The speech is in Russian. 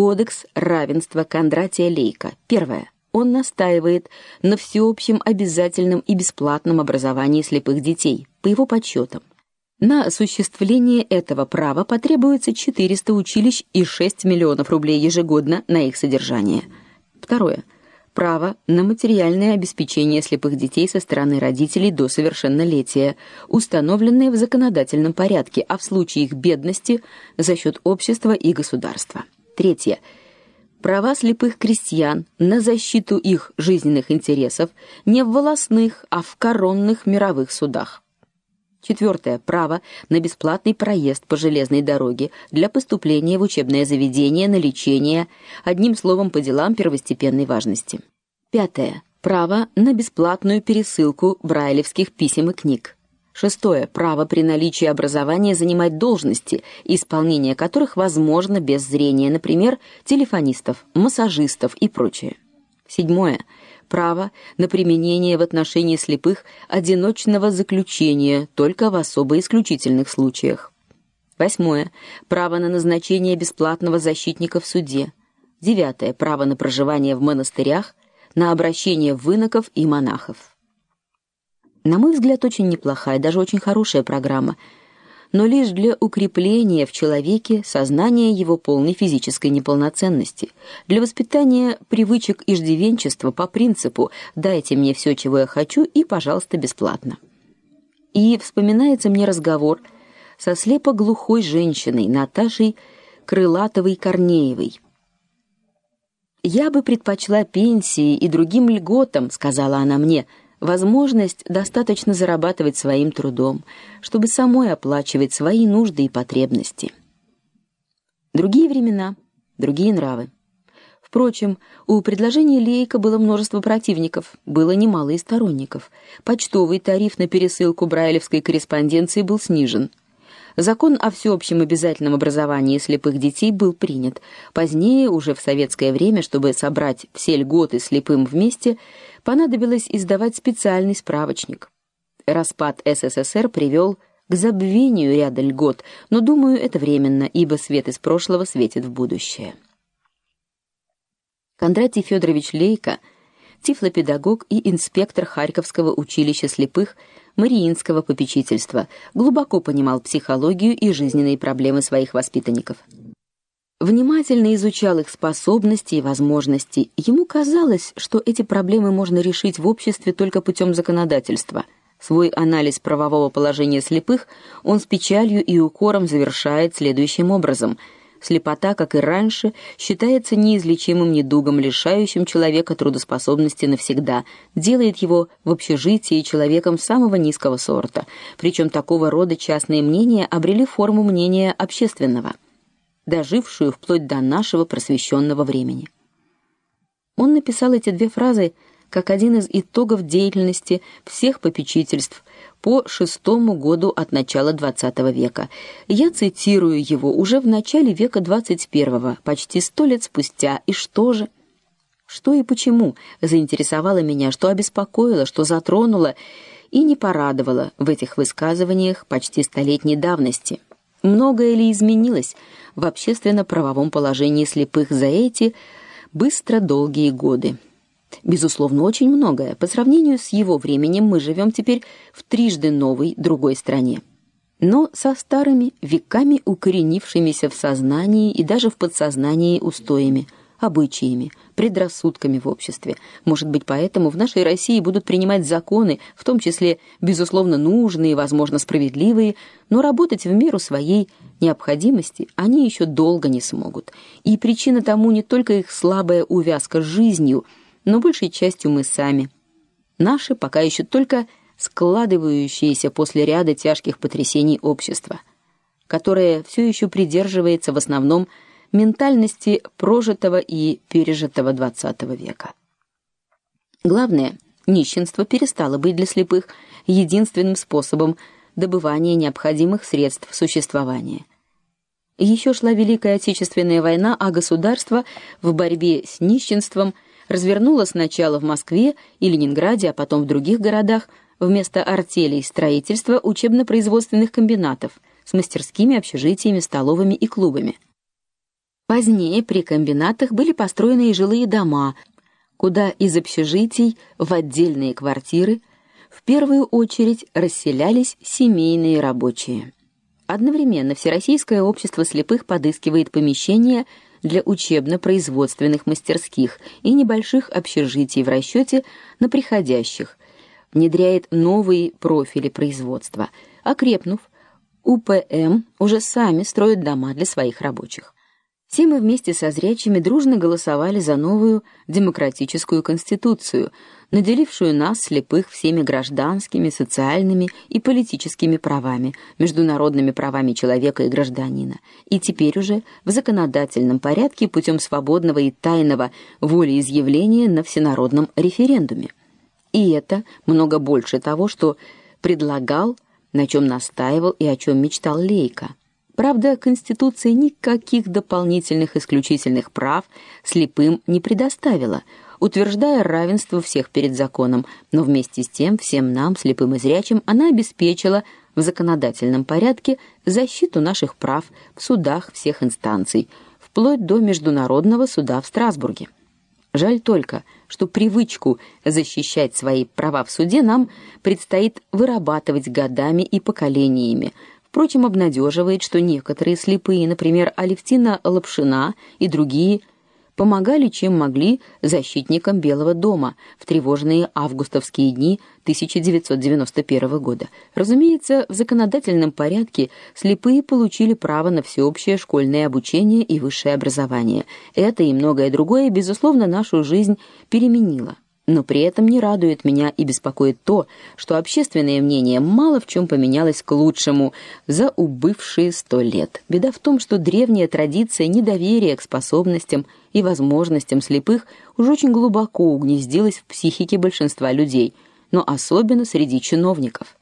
Кодекс равенства Кондратия Лейка. Первое. Он настаивает на всеобщем обязательном и бесплатном образовании слепых детей. По его подсчетам, на осуществление этого права потребуется 400 училищ и 6 миллионов рублей ежегодно на их содержание. Второе. Право на материальное обеспечение слепых детей со стороны родителей до совершеннолетия, установленное в законодательном порядке, а в случае их бедности за счет общества и государства. Третье. Права слепых крестьян на защиту их жизненных интересов не в волосных, а в коронных мировых судах. Четвертое право на бесплатный проезд по железной дороге для поступления в учебное заведение на лечение, одним словом по делам первостепенной важности. Пятое право на бесплатную пересылку брайлевских писем и книг. Шестое право при наличии образования занимать должности, исполнение которых возможно без зрения, например, телефонистов, массажистов и прочее. Седьмое право на применение в отношении слепых одиночного заключения только в особо исключительных случаях. Восьмое право на назначение бесплатного защитника в суде. Девятое право на проживание в монастырях, на обращение в иноков и монахов. На мой взгляд, очень неплохая, даже очень хорошая программа, но лишь для укрепления в человеке сознания его полной физической неполноценности, для воспитания привычек иждивенчества по принципу «дайте мне все, чего я хочу, и, пожалуйста, бесплатно». И вспоминается мне разговор со слепо-глухой женщиной Наташей Крылатовой-Корнеевой. «Я бы предпочла пенсии и другим льготам», — сказала она мне, — возможность достаточно зарабатывать своим трудом, чтобы самой оплачивать свои нужды и потребности. Другие времена, другие нравы. Впрочем, у предложения Лейка было множество противников, было немало и сторонников. Почтовый тариф на пересылку брайлевской корреспонденции был снижен. Закон о всеобщем обязательном образовании слепых детей был принят. Позднее, уже в советское время, чтобы собрать все льготы слепым вместе, понадобилось издавать специальный справочник. Распад СССР привел к забвению ряда льгот, но, думаю, это временно, ибо свет из прошлого светит в будущее. Кондратий Федорович Лейко, тифлопедагог и инспектор Харьковского училища слепых Мариинского попечительства, глубоко понимал психологию и жизненные проблемы своих воспитанников внимательно изучал их способности и возможности. Ему казалось, что эти проблемы можно решить в обществе только путем законодательства. Свой анализ правового положения слепых он с печалью и укором завершает следующим образом: слепота, как и раньше, считается неизлечимым недугом, лишающим человека трудоспособности навсегда, делает его в общежитии человеком самого низкого сорта. Причем такого рода частные мнения обрели форму мнения общественного дожившую вплоть до нашего просвещенного времени. Он написал эти две фразы как один из итогов деятельности всех попечительств по шестому году от начала XX века. Я цитирую его уже в начале века XXI, почти сто лет спустя. И что же? Что и почему заинтересовало меня, что обеспокоило, что затронуло и не порадовало в этих высказываниях почти столетней давности? Многое ли изменилось в общественно-правовом положении слепых за эти быстро долгие годы? Безусловно, очень многое. По сравнению с его временем мы живем теперь в трижды новой, другой стране. Но со старыми, веками укоренившимися в сознании и даже в подсознании устоями – обычаями, предрассудками в обществе. Может быть, поэтому в нашей России будут принимать законы, в том числе безусловно нужные, возможно, справедливые, но работать в меру своей необходимости они еще долго не смогут. И причина тому не только их слабая увязка с жизнью, но большей частью мы сами. Наши пока еще только складывающиеся после ряда тяжких потрясений общества, которое все еще придерживается в основном ментальности прожитого и пережитого XX века. Главное, нищенство перестало быть для слепых единственным способом добывания необходимых средств существования. Еще шла Великая Отечественная война, а государство в борьбе с нищенством развернуло сначала в Москве и Ленинграде, а потом в других городах вместо артелей строительства учебно-производственных комбинатов с мастерскими, общежитиями, столовыми и клубами. Позднее при комбинатах были построены и жилые дома, куда из общежитий в отдельные квартиры в первую очередь расселялись семейные рабочие. Одновременно Всероссийское общество слепых подыскивает помещения для учебно-производственных мастерских и небольших общежитий в расчете на приходящих, внедряет новые профили производства. Окрепнув, УПМ уже сами строят дома для своих рабочих. Все мы вместе со зрячими дружно голосовали за новую демократическую конституцию, наделившую нас слепых всеми гражданскими, социальными и политическими правами, международными правами человека и гражданина. И теперь уже в законодательном порядке путем свободного и тайного волеизъявления на всенародном референдуме. И это много больше того, что предлагал, на чем настаивал и о чем мечтал Лейка. Правда, Конституция никаких дополнительных исключительных прав слепым не предоставила, утверждая равенство всех перед законом, но вместе с тем всем нам, слепым и зрячим, она обеспечила в законодательном порядке защиту наших прав в судах всех инстанций, вплоть до Международного суда в Страсбурге. Жаль только, что привычку защищать свои права в суде нам предстоит вырабатывать годами и поколениями, Впрочем, обнадеживает, что некоторые слепые, например, Алевтина Лапшина и другие, помогали чем могли защитникам Белого дома в тревожные августовские дни 1991 года. Разумеется, в законодательном порядке слепые получили право на всеобщее школьное обучение и высшее образование. Это и многое другое, безусловно, нашу жизнь переменило. Но при этом не радует меня и беспокоит то, что общественное мнение мало в чем поменялось к лучшему за убывшие сто лет. Беда в том, что древняя традиция недоверия к способностям и возможностям слепых уже очень глубоко угнездилась в психике большинства людей, но особенно среди чиновников.